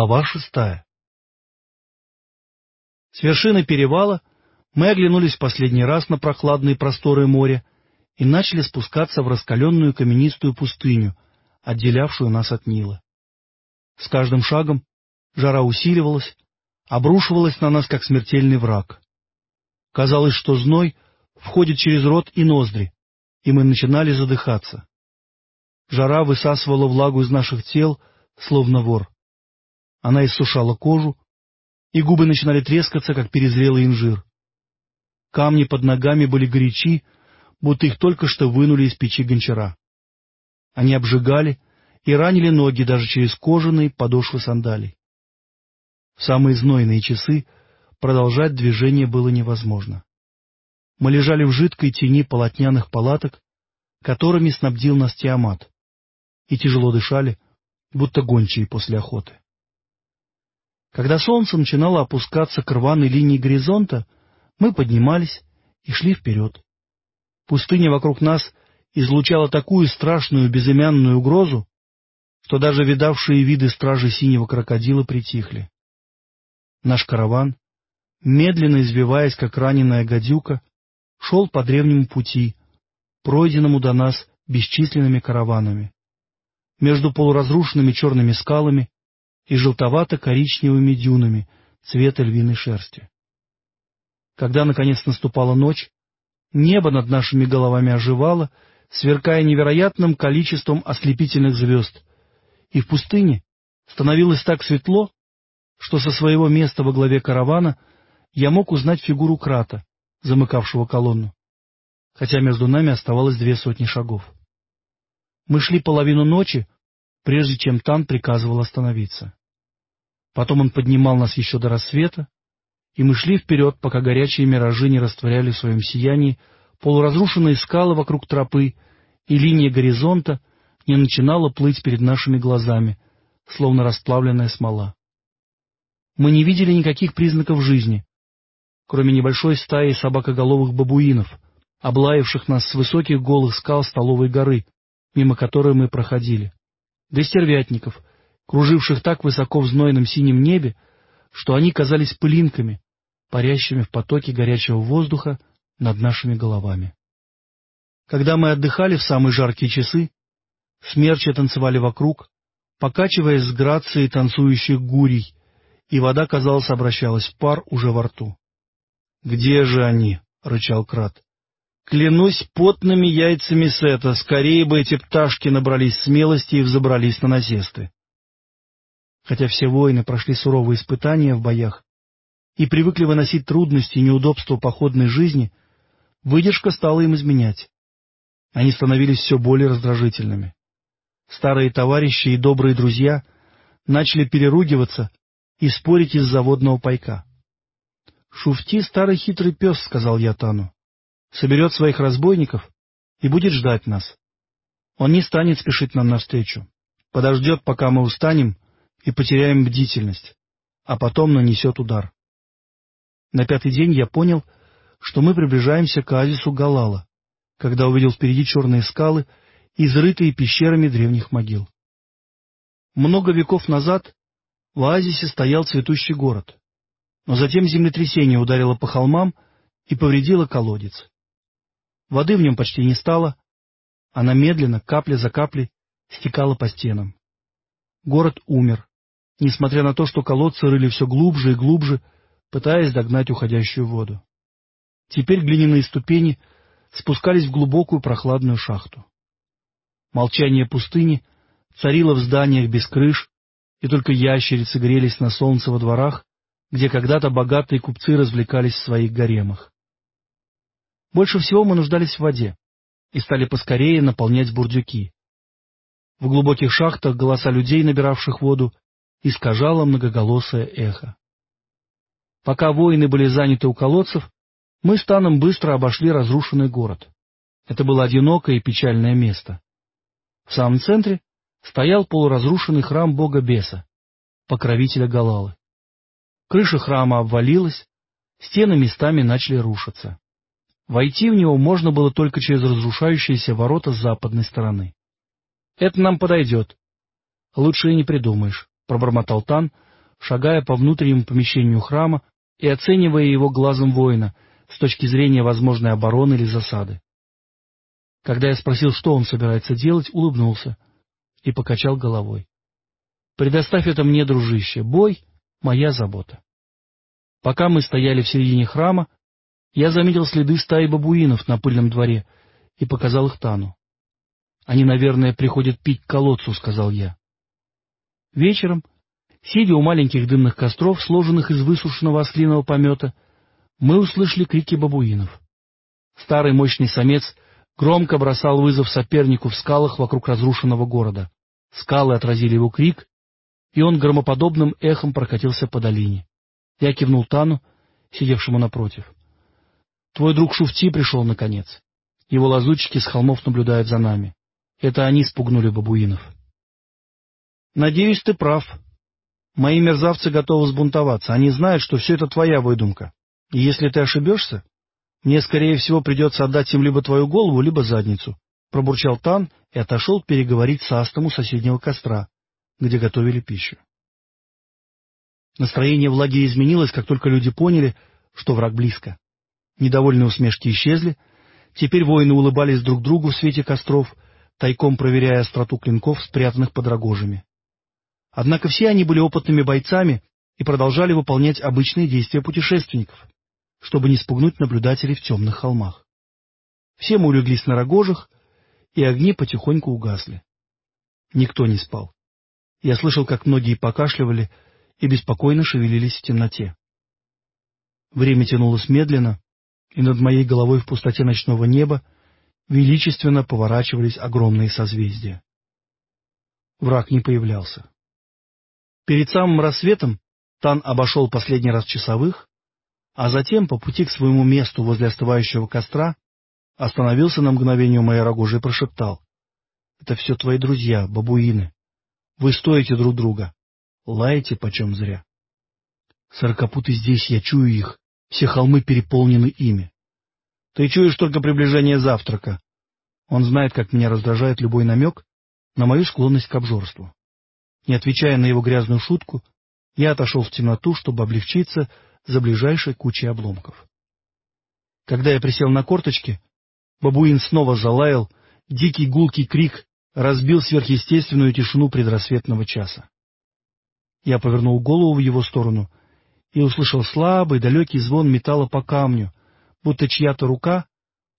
Глава шестая С вершины перевала мы оглянулись в последний раз на прохладные просторы моря и начали спускаться в раскаленную каменистую пустыню, отделявшую нас от Нила. С каждым шагом жара усиливалась, обрушивалась на нас, как смертельный враг. Казалось, что зной входит через рот и ноздри, и мы начинали задыхаться. Жара высасывала влагу из наших тел, словно вор. Она иссушала кожу, и губы начинали трескаться, как перезрелый инжир. Камни под ногами были горячи, будто их только что вынули из печи гончара. Они обжигали и ранили ноги даже через кожаные подошвы сандалий. В самые знойные часы продолжать движение было невозможно. Мы лежали в жидкой тени полотняных палаток, которыми снабдил нас Тиамат, и тяжело дышали, будто гончие после охоты. Когда солнце начинало опускаться к рваной линии горизонта, мы поднимались и шли вперед. Пустыня вокруг нас излучала такую страшную безымянную угрозу, что даже видавшие виды стражи синего крокодила притихли. Наш караван, медленно извиваясь, как раненая гадюка, шел по древнему пути, пройденному до нас бесчисленными караванами. Между полуразрушенными черными скалами и желтовато-коричневыми дюнами цвета львиной шерсти. Когда, наконец, наступала ночь, небо над нашими головами оживало, сверкая невероятным количеством ослепительных звезд, и в пустыне становилось так светло, что со своего места во главе каравана я мог узнать фигуру Крата, замыкавшего колонну, хотя между нами оставалось две сотни шагов. Мы шли половину ночи, прежде чем Тан приказывал остановиться. Потом он поднимал нас еще до рассвета, и мы шли вперед, пока горячие миражи не растворяли в своем сиянии полуразрушенные скалы вокруг тропы, и линия горизонта не начинала плыть перед нашими глазами, словно расплавленная смола. Мы не видели никаких признаков жизни, кроме небольшой стаи собакоголовых бабуинов, облаявших нас с высоких голых скал столовой горы, мимо которой мы проходили, да стервятников, круживших так высоко в знойном синем небе, что они казались пылинками, парящими в потоке горячего воздуха над нашими головами. Когда мы отдыхали в самые жаркие часы, смерчи танцевали вокруг, покачиваясь с грацией танцующих гурий, и вода, казалось, обращалась в пар уже во рту. — Где же они? — рычал Крат. — Клянусь потными яйцами Сета, скорее бы эти пташки набрались смелости и взобрались на насесты. Хотя все воины прошли суровые испытания в боях и привыкли выносить трудности и неудобства походной жизни, выдержка стала им изменять. Они становились все более раздражительными. Старые товарищи и добрые друзья начали переругиваться и спорить из-за водного пайка. «Шуфти — старый хитрый пес», — сказал я Тану. «Соберет своих разбойников и будет ждать нас. Он не станет спешить нам навстречу. Подождет, пока мы устанем и потеряем бдительность, а потом нанесет удар. На пятый день я понял, что мы приближаемся к оазису Галала, когда увидел впереди черные скалы, изрытые пещерами древних могил. Много веков назад в оазисе стоял цветущий город, но затем землетрясение ударило по холмам и повредило колодец. Воды в нем почти не стало, она медленно, капля за каплей, стекала по стенам. Город умер, несмотря на то, что колодцы рыли все глубже и глубже, пытаясь догнать уходящую воду. Теперь глиняные ступени спускались в глубокую прохладную шахту. Молчание пустыни царило в зданиях без крыш, и только ящерицы грелись на солнце во дворах, где когда-то богатые купцы развлекались в своих гаремах. Больше всего мы нуждались в воде и стали поскорее наполнять бурдюки. В глубоких шахтах голоса людей, набиравших воду, искажало многоголосое эхо. Пока воины были заняты у колодцев, мы с Таном быстро обошли разрушенный город. Это было одинокое и печальное место. В самом центре стоял полуразрушенный храм бога Беса, покровителя Галалы. Крыша храма обвалилась, стены местами начали рушиться. Войти в него можно было только через разрушающиеся ворота с западной стороны. — Это нам подойдет. Лучше и не придумаешь пробормотал Тан, шагая по внутреннему помещению храма и оценивая его глазом воина с точки зрения возможной обороны или засады. Когда я спросил, что он собирается делать, улыбнулся и покачал головой. «Предоставь это мне, дружище, бой — моя забота». Пока мы стояли в середине храма, я заметил следы стаи бабуинов на пыльном дворе и показал их Тану. «Они, наверное, приходят пить к колодцу», — сказал я. Вечером, сидя у маленьких дымных костров, сложенных из высушенного ослиного помета, мы услышали крики бабуинов. Старый мощный самец громко бросал вызов сопернику в скалах вокруг разрушенного города. Скалы отразили его крик, и он громоподобным эхом прокатился по долине. Я кивнул Тану, сидевшему напротив. Твой друг Шуфти пришел наконец. Его лазутчики с холмов наблюдают за нами. Это они спугнули бабуинов. Надеюсь, ты прав. Мои мерзавцы готовы сбунтоваться. Они знают, что все это твоя выдумка. И если ты ошибешься, мне, скорее всего, придется отдать им либо твою голову, либо задницу. Пробурчал Тан и отошел переговорить с Астом у соседнего костра, где готовили пищу. Настроение в лагере изменилось, как только люди поняли, что враг близко. Недовольные усмешки исчезли, теперь воины улыбались друг другу в свете костров, тайком проверяя остроту клинков, спрятанных под рогожами. Однако все они были опытными бойцами и продолжали выполнять обычные действия путешественников, чтобы не спугнуть наблюдателей в темных холмах. Все мы улеглись на рогожах, и огни потихоньку угасли. Никто не спал. Я слышал, как многие покашливали и беспокойно шевелились в темноте. Время тянулось медленно, и над моей головой в пустоте ночного неба величественно поворачивались огромные созвездия. Враг не появлялся. Перед самым рассветом Тан обошел последний раз часовых, а затем по пути к своему месту возле остывающего костра остановился на мгновение у моей рогожи и прошептал. — Это все твои друзья, бабуины. Вы стоите друг друга. Лаете почем зря. Сорокопуты здесь, я чую их. Все холмы переполнены ими. Ты чуешь только приближение завтрака. Он знает, как меня раздражает любой намек на мою склонность к обжорству. Не отвечая на его грязную шутку, я отошел в темноту, чтобы облегчиться за ближайшей кучей обломков. Когда я присел на корточки, бабуин снова залаял, дикий гулкий крик разбил сверхъестественную тишину предрассветного часа. Я повернул голову в его сторону и услышал слабый далекий звон металла по камню, будто чья-то рука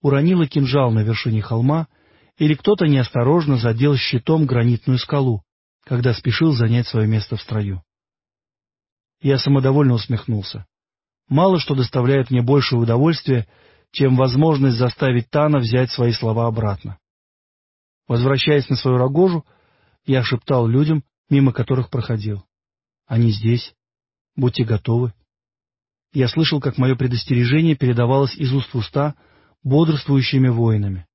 уронила кинжал на вершине холма или кто-то неосторожно задел щитом гранитную скалу, когда спешил занять свое место в строю. Я самодовольно усмехнулся. Мало что доставляет мне больше удовольствия, чем возможность заставить Тана взять свои слова обратно. Возвращаясь на свою рогожу, я шептал людям, мимо которых проходил. Они здесь. Будьте готовы. Я слышал, как мое предостережение передавалось из уст в уста бодрствующими воинами.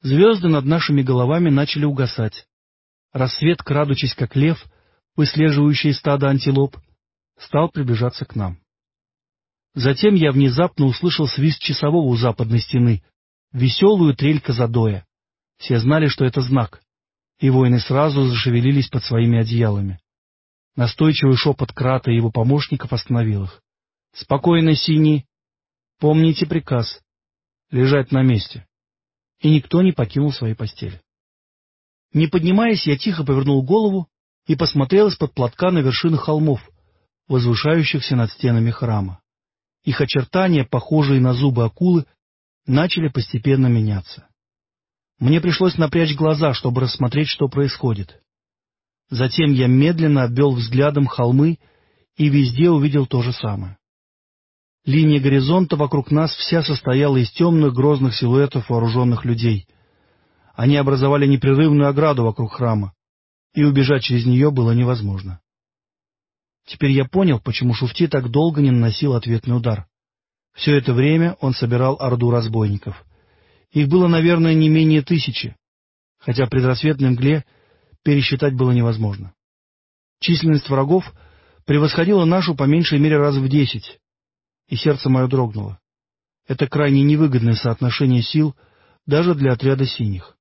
Звезды над нашими головами начали угасать. Рассвет, крадучись как лев, выслеживающий стадо антилоп, стал приближаться к нам. Затем я внезапно услышал свист часового у западной стены, веселую трель казадоя. Все знали, что это знак, и воины сразу зашевелились под своими одеялами. Настойчивый шепот Крата и его помощников остановил их. — Спокойно, Синий. Помните приказ. Лежать на месте. И никто не покинул своей постели. Не поднимаясь, я тихо повернул голову и посмотрел из-под платка на вершины холмов, возвышающихся над стенами храма. Их очертания, похожие на зубы акулы, начали постепенно меняться. Мне пришлось напрячь глаза, чтобы рассмотреть, что происходит. Затем я медленно обвел взглядом холмы и везде увидел то же самое. Линия горизонта вокруг нас вся состояла из темных грозных силуэтов вооруженных людей, они образовали непрерывную ограду вокруг храма, и убежать через нее было невозможно. Теперь я понял, почему Шуфти так долго не наносил ответный удар. Все это время он собирал орду разбойников. Их было, наверное, не менее тысячи, хотя предрассветной мгле пересчитать было невозможно. Численность врагов превосходила нашу по меньшей мере раз в десять, и сердце мое дрогнуло. Это крайне невыгодное соотношение сил даже для отряда синих.